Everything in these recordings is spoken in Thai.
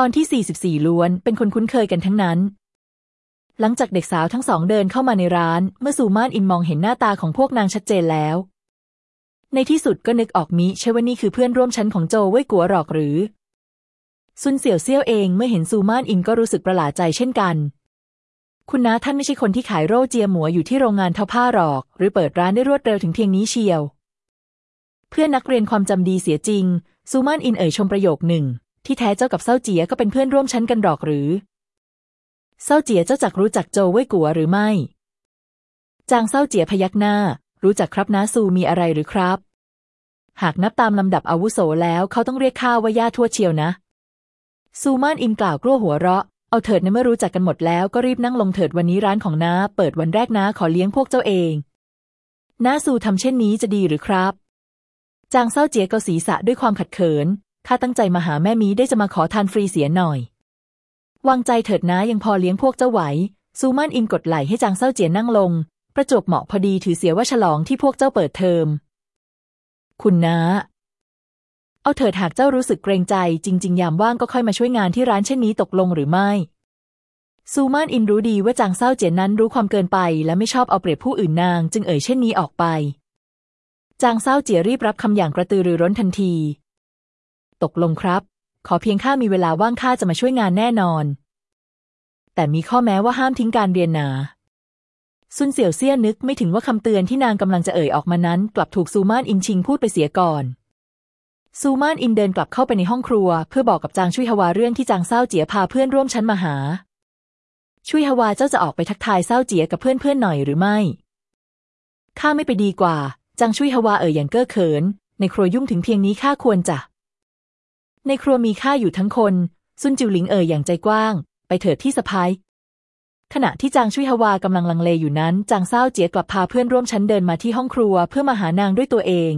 ตอนที่ 44 ล้วนเป็นคนคุ้นเคยกันทั้งนั้น หลังจากเด็กสาวทั้งสองเดินเข้ามาในร้าน เมื่อซูมานอินมองเห็นหน้าตาของพวกนางชัดเจนแล้ว ในที่สุดก็นึกออกมิใช่ว่านี่คือเพื่อนร่วมชั้นของโจวเว่ยกัวหรอกหรือ ซุนเสี่ยวเซี่ยวเองเมื่อเห็นซูมานอินก็รู้สึกประหลาดใจเช่นกัน คุณน้าท่านไม่ใช่คนที่ขายโร่เจียหมัวอยู่ที่โรงงานเท่าผ้าหรอก หรือเปิดร้านได้รวดเร็วถึงเพียงนี้เชียว เพื่อนนักเรียนความจำดีเสียจริงซูมานอินเอ่ยชมประโยคหนึ่ง ที่แท้เจ้ากับเซาเจียก็เป็นเพื่อนร่วมชั้นกันหรอกหรือ เซาเจียเจ้าจักรู้จักโจวเว่ยกัวหรือไม่ จางเซาเจียพยักหน้า รู้จักครับน้าซูมีอะไรหรือครับ หากนับตามลำดับอาวุโสแล้วเขาต้องเรียกข้าว่าย่าทั่วเชียวนะ ซูมานอินกล่าวกลัวหัวเราะ เอาเถิดในเมื่อรู้จักกันหมดแล้วก็รีบนั่งลงเถิดวันนี้ร้านของน้าเปิดวันแรกน้าขอเลี้ยงพวกเจ้าเองน้าซูทำเช่นนี้จะดีหรือครับ จางเศร้าเจียเกาศีรษะด้วยความขัดเขิน ข้าตั้งใจมาหาแม่มีได้จะมาขอทานฟรีเสียหน่อย วางใจเถิดนะยังพอเลี้ยงพวกเจ้าไหวซูมานอินกดไหลให้จางเศร้าเจียนั่งลง ประจวบเหมาะพอดีถือเสียว่าฉลองที่พวกเจ้าเปิดเทอม คุณน้า เอาเถิดหากเจ้ารู้สึกเกรงใจ จริง ๆ ยามว่างก็ค่อยมาช่วยงานที่ร้านเช่นนี้ตกลงหรือไม่ ซูมานอินรู้ดีว่าจางเศร้าเจียนนั้นรู้ความเกินไป และไม่ชอบเอาเปรียบผู้อื่นนาง จึงเอ่ยเช่นนี้ออกไป จางเศร้าเจียรีบรับคำอย่างกระตือรือร้นทันที ตกลงครับ ขอเพียงข้ามีเวลาว่างข้าจะมาช่วยงานแน่นอน แต่มีข้อแม้ว่าห้ามทิ้งการเรียนนาซุนเสี่ยวเซี่ยนึกไม่ถึงว่าคำเตือนที่นางกำลังจะเอ่ยออกมานั้น กลับถูกซูมานอินชิงพูดไปเสียก่อน ซูมานอินเดินกลับเข้าไปในห้องครัว เพื่อบอกกับจางชุยฮวาเรื่องที่จางเศร้าเจียพาเพื่อนร่วมชั้นมาหา ชุยฮวาเจ้าจะออกไปทักทายเศร้าเจียกับเพื่อนเพื่อนหน่อยหรือไม่ข้าไม่ไปดีกว่า จางชุยฮวาเอ่ยอย่างเก้อเขิน ในครัวยุ่งถึงเพียงนี้ข้าควรจะ ในครัวมีข้าอยู่ทั้งคนซุนจิวหลิงเอ่ยอย่างใจกว้าง ไปเถิดพี่สะพายขณะที่จางชุยฮวากำลังลังเลอยู่นั้น จางเศร้าเจียกลับพาเพื่อนร่วมชั้นเดินมาที่ห้องครัวเพื่อมาหานางด้วยตัวเอง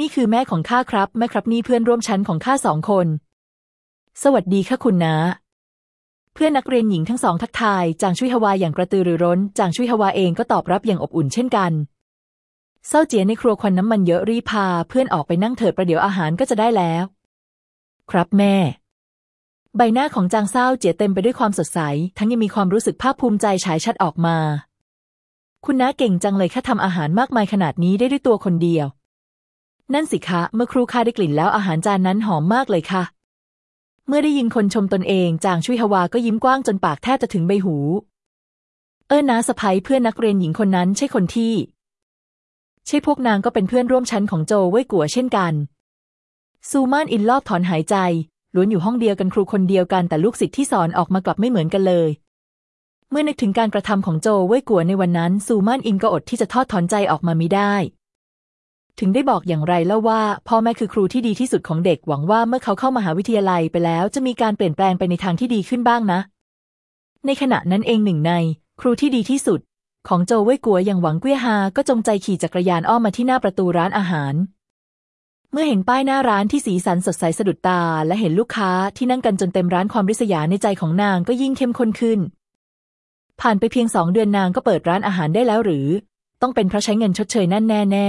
นี่คือแม่ของข้าครับ แม่ครับนี่เพื่อนร่วมชั้นของข้าสองคน สวัสดีค่ะคุณนาเพื่อนนักเรียนหญิงทั้งสองทักทาย จางชุยฮวาอย่างกระตือรือร้น จางชุยฮวาเองก็ตอบรับอย่างอบอุ่นเช่นกันเศร้าเจียในครัวควันน้ำมันเยอะรีพา เพื่อนออกไปนั่งเถิดประเดี๋ยวอาหารก็จะได้แล้ว ครับแม่ ใบหน้าของจางเศร้าเจียเต็มไปด้วยความสดใส ทั้งยังมีความรู้สึกภาคภูมิใจฉายชัดออกมา คุณน้าเก่งจังเลยค่าทำอาหารมากมายขนาดนี้ได้ด้วยตัวคนเดียว นั่นสิคะ เมื่อครูข้าได้กลิ่นแล้วอาหารจานนั้นหอมมากเลยค่ะ เมื่อได้ยินคนชมตนเอง จางชุยฮวาก็ยิ้มกว้างจนปากแทบจะถึงใบหู เออน้าสะพ้ยเพื่อนนักเรียนหญิงคนนั้นใช่คนที่ ใช่พวกนางก็เป็นเพื่อนร่วมชั้นของโจวเว่ยกัวเช่นกัน ซูมานอินลอบถอนหายใจล้วนอยู่ห้องเดียวกันครูคนเดียวกันแต่ลูกศิษย์ที่สอนออกมากลับไม่เหมือนกันเลย เมื่อนึกถึงการกระทำของโจเว่ยกัวในวันนั้น ซูมานอินก็อดที่จะทอดถอนใจออกมาไม่ได้ ถึงได้บอกอย่างไรแล้วว่า พ่อแม่คือครูที่ดีที่สุดของเด็กหวังว่าเมื่อเขาเข้ามาหาวิทยาลัยไปแล้วจะมีการเปลี่ยนแปลงไปในทางที่ดีขึ้นบ้างนะ ในขณะนั้นเองหนึ่งใน ครูที่ดีที่สุด ของโจเว่ยกัวอย่างหวังเกี้ยฮาก็จงใจขี่จักรยานอ้อมมาที่หน้าประตูร้านอาหาร เมื่อเห็นป้ายหน้าร้านที่สีสันสดใสสะดุดตา และเห็นลูกค้าที่นั่งกันจนเต็มร้านความริษยาในใจของนางก็ยิ่งเข้มข้นขึ้น ผ่านไปเพียงสองเดือนนางก็เปิดร้านอาหารได้แล้วหรือ ต้องเป็นเพราะใช้เงินชดเชยนั่นแน่แน่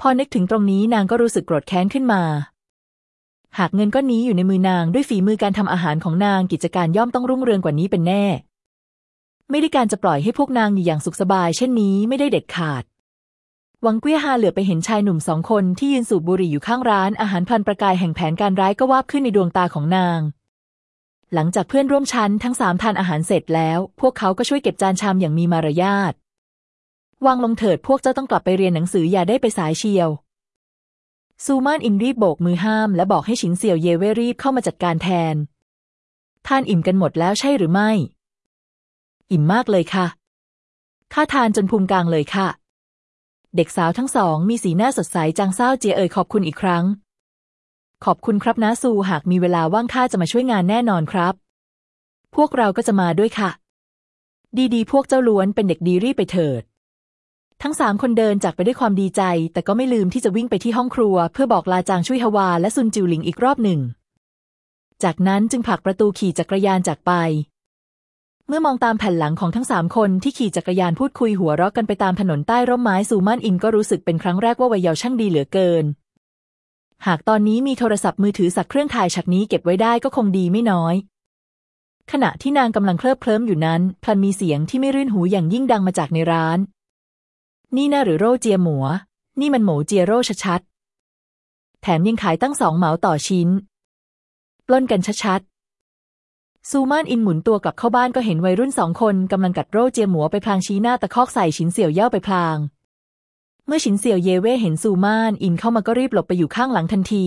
พอนึกถึงตรงนี้นางก็รู้สึกโกรธแค้นขึ้นมา หากเงินก้อนนี้อยู่ในมือนางด้วยฝีมือการทำอาหารของนางกิจการย่อมต้องรุ่งเรืองกว่านี้เป็นแน่ ไม่ได้การจะปล่อยให้พวกนางอยู่อย่างสุขสบาย เช่นนี้ไม่ได้เด็ดขาด วังเกี้ยฮาเหลือไปเห็นชายหนุ่มสองคนที่ยืนสูบบุหรี่อยู่ข้างร้านอาหารพันประกายแห่งแผนการร้ายก็วาบขึ้นในดวงตาของนาง หลังจากเพื่อนร่วมชั้นทั้งสามทานอาหารเสร็จแล้ว พวกเขาก็ช่วยเก็บจานชามอย่างมีมารยาทวางลงเถิดพวกเจ้าต้องกลับไปเรียนหนังสืออย่าได้ไปสายเชียว ซูมานอินรีบโบกมือห้าม และบอกให้ฉินเสี่ยวเยเว่รีบเข้ามาจัดการแทน ท่านอิ่มกันหมดแล้วใช่หรือไม่ อิ่มมากเลยค่ะ ข้าทานจนพุงกลางเลยค่ะ เด็กสาวทั้งสองมีสีหน้าสดใสจางเศร้าเจียเอ่ยขอบคุณอีกครั้ง ขอบคุณครับน้าซูหากมีเวลาว่างข้าจะมาช่วยงานแน่นอนครับ พวกเราก็จะมาด้วยค่ะ ดีๆ พวกเจ้าล้วนเป็นเด็กดีรีบไปเถิด ทั้งสามคนเดินจากไปด้วยความดีใจ แต่ก็ไม่ลืมที่จะวิ่งไปที่ห้องครัว เพื่อบอกลาจางช่วยฮวาและซุนจิวหลิงอีกรอบหนึ่ง จากนั้นจึงผลักประตูขี่จักรยานจากไป เมื่อมองตามแผ่นหลังของทั้งสามคนที่ขี่จักรยานพูดคุยหัวเราะกันไปตามถนนใต้ร่มไม้ซูมานอินก็รู้สึกเป็นครั้งแรกว่าวัยเยาว์ช่างดีเหลือเกิน หากตอนนี้มีโทรศัพท์มือถือสักเครื่องถ่ายฉากนี้เก็บไว้ได้ก็คงดีไม่น้อย ขณะที่นางกำลังเคลิบเคลิ้มอยู่นั้นพลันมีเสียงที่ไม่รื่นหูอย่างยิ่งดังมาจากในร้าน นี่น่าหรือโรเจียหมัว นี่มันหมูเจียโรชัดๆแถมยังขายตั้งสองเหมาต่อชิ้น ปล้นกันชัดๆ ซูมานอินหมุนตัวกลับเข้าบ้านก็เห็นวัยรุ่นสองคนกำลังกัดโรเจียหมัวไปพลางชี้หน้าตะคอกใส่ฉินเสี่ยวเย่าไปพลาง เมื่อฉินเสี่ยวเยเว่เห็นซูมานอินเข้ามาก็รีบหลบไปอยู่ข้างหลังทันที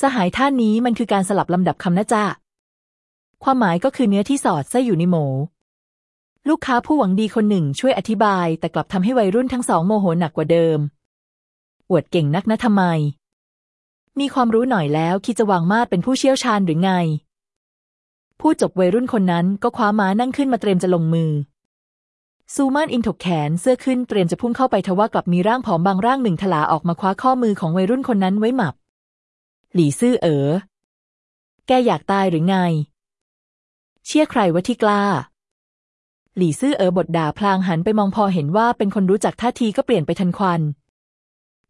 สหายท่านนี้มันคือการสลับลำดับคำนะจ๊ะความหมายก็คือเนื้อที่สอดไส้อยู่ในหมูลูกค้าผู้หวังดีคนหนึ่งช่วยอธิบาย แต่กลับทำให้วัยรุ่นทั้งสองโมโหหนักกว่าเดิม อวดเก่งนักนะทำไม มีความรู้หน่อยแล้วคิดจะวางมาดเป็นผู้เชี่ยวชาญหรือไง ผู้จบวัยรุ่นคนนั้นก็คว้าม้านั่งขึ้นมาเตรียมจะลงมือ ซูมานอินถกแขนเสื้อขึ้นเตรียมจะพุ่งเข้าไปทว่ากลับมีร่างผอมบางร่างหนึ่งถลาออกมาคว้าข้อมือของวัยรุ่นคนนั้นไว้หมับ หลี่ซื่อเอ๋อ แกอยากตายหรือไง เชื่อใครว่าที่กล้า หลี่ซื่อเอ๋อบทด่าพลางหันไปมองพอเห็นว่าเป็นคนรู้จักท่าทีก็เปลี่ยนไปทันควัน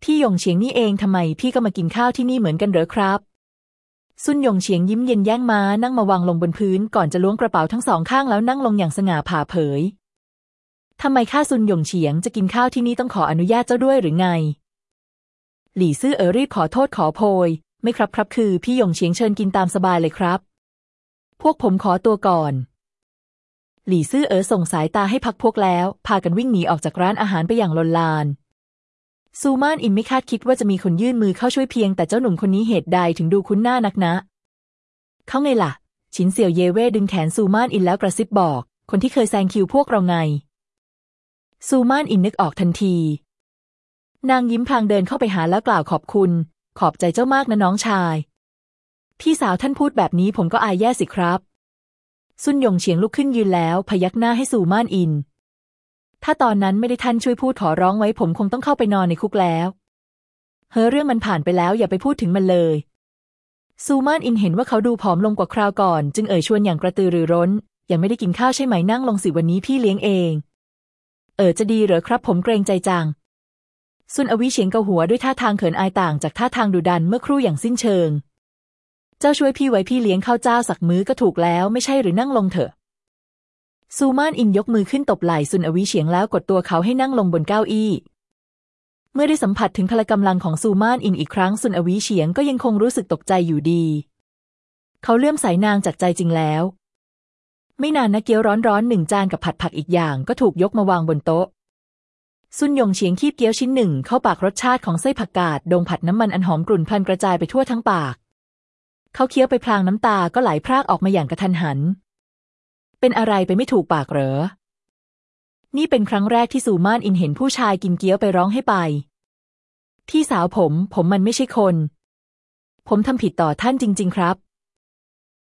พี่ยงเฉียงนี่เองทำไมพี่ก็มากินข้าวที่นี่เหมือนกันเหรอครับ ซุนยงเฉียงยิ้มเย็นแย่งม้านั่งมาวางลงบนพื้นก่อนจะล้วงกระเป๋าทั้งสองข้างแล้วนั่งลงอย่างสง่าผ่าเผยทำไมข้าซุนยงเฉียงจะกินข้าวที่นี่ต้องขออนุญาตเจ้าด้วยหรือไง หลี่ซื่อเอ๋อรีบขอโทษขอโพย ไม่ครับครับคือพี่ยงเฉียงเชิญกินตามสบายเลยครับ พวกผมขอตัวก่อน หลี่ซื่อเอ๋อส่งสายตาให้พักพวกแล้ว พากันวิ่งหนีออกจากร้านอาหารไปอย่างลนลาน ซูมานอินไม่คาดคิดว่าจะมีคนยื่นมือเข้าช่วยเพียง แต่เจ้าหนุ่มคนนี้เหตุใดถึงดูคุ้นหน้านักนะ เขาไงล่ะ ชินเสี่ยวเยเว่ดึงแขนซูมานอินแล้วกระซิบบอก คนที่เคยแซงคิวพวกเราไง ซูมานอินนึกออกทันที นางยิ้มพลางเดินเข้าไปหาแล้วกล่าวขอบคุณ ขอบใจเจ้ามากนะน้องชาย พี่สาวท่านพูดแบบนี้ผมก็อายแย่สิครับ ซุนยงเฉียงลุกขึ้นยืนแล้ว พยักหน้าให้ซูมานอิน ถ้าตอนนั้นไม่ได้ท่านช่วยพูดขอร้องไว้ผมคงต้องเข้าไปนอนในคุกแล้ว เฮ้อเรื่องมันผ่านไปแล้วอย่าไปพูดถึงมันเลย ซูมานอินเห็นว่าเขาดูผอมลงกว่าคราวก่อน จึงเอ่ยชวนอย่างกระตือรือร้น ยังไม่ได้กินข้าวใช่ไหมนั่งลงสิวันนี้พี่เลี้ยงเอง เออจะดีเหรอครับ ผมเกรงใจจังซุนอวิเฉียงเกาหัวด้วยท่าทางเขินอายต่างจากท่าทางดุดันเมื่อครู่อย่างสิ้นเชิง เจ้าช่วยพี่ไว้พี่เลี้ยงข้าวเจ้าสักมื้อก็ถูกแล้วไม่ใช่หรือนั่งลงเถอะ ซูมานอินยกมือขึ้นตบไหล่ซุนอวิเฉียงแล้วกดตัวเขาให้นั่งลงบนเก้าอี้ เมื่อได้สัมผัสถึงพละกำลังของซูมานอินอีกครั้งซุนอวิเฉียงก็ยังคงรู้สึกตกใจอยู่ดี เขาเลื่อมสายนางจากใจจริงแล้ว ไม่นานนะเกี๊ยวร้อนๆหนึ่งจานกับผัดผักอีกอย่างก็ถูกยกมาวางบนโต๊ะซุนยงเฉียงคีบเกี๊ยวชิ้นหนึ่งเข้าปากรสชาติของไส้ผักกาดดงผัดน้ำมันอันหอมกลุ่นพลันกระจายไปทั่วทั้งปาก เขาเคี้ยวไปพลางน้ำตาก็ไหลพรากออกมาอย่างกระทันหัน เป็นอะไรไปไม่ถูกปากเหรอ นี่เป็นครั้งแรกที่ซูมานอินเห็นผู้ชายกินเกี๊ยวไปร้องให้ไป ที่สาวผม ผมมันไม่ใช่คน ผมทำผิดต่อท่านจริง ๆ ครับ